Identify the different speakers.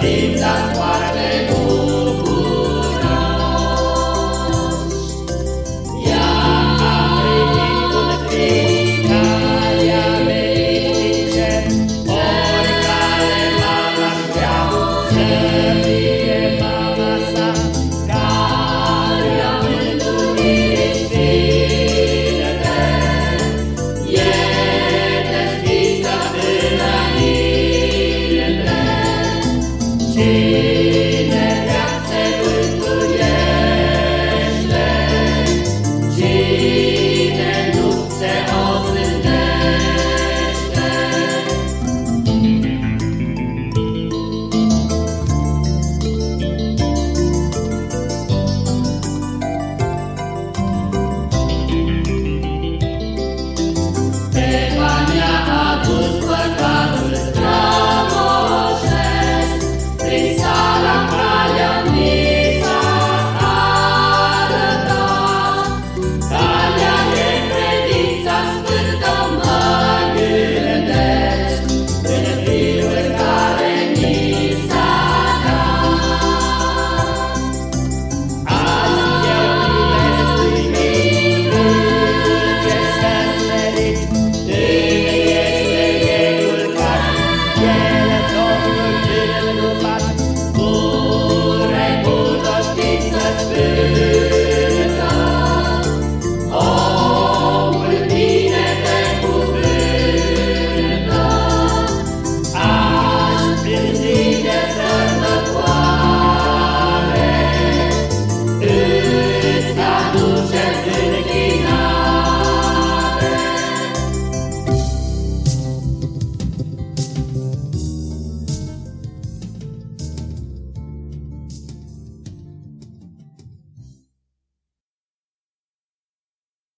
Speaker 1: Team San